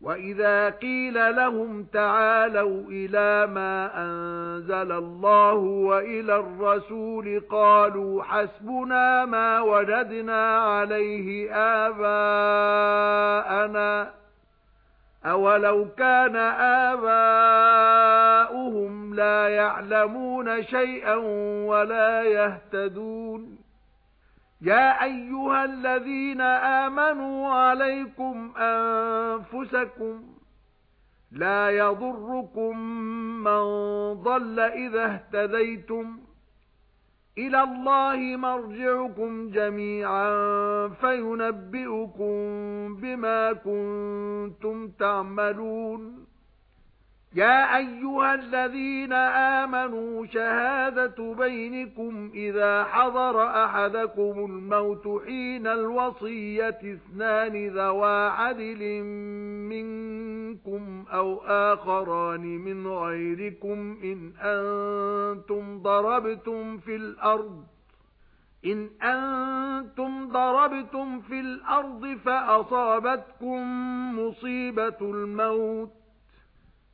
وَإِذَا قِيلَ لَهُمْ تَعَالَوْا إِلَى مَا أَنزَلَ اللَّهُ وَإِلَى الرَّسُولِ قَالُوا حَسْبُنَا مَا وَجَدْنَا عَلَيْهِ آبَاءَنَا أَوَلَوْ كَانَ آبَاؤُهُمْ لَا يَعْلَمُونَ شَيْئًا وَلَا يَهْتَدُونَ يا ايها الذين امنوا عليكم أنفسكم لا يضركم من ضل إذا اهتديتم إلى الله مرجعكم جميعا فينبئكم بما كنتم تعملون يا ايها الذين امنوا شهاده بينكم اذا حضر احدكم الموت حين الوصيه اثنان ذوا عدل منكم أو اخران من غيركم ان أنتم ضربتم في الأرض إن أنتم ضربتم في الأرض فأصابتكم مصيبة الموت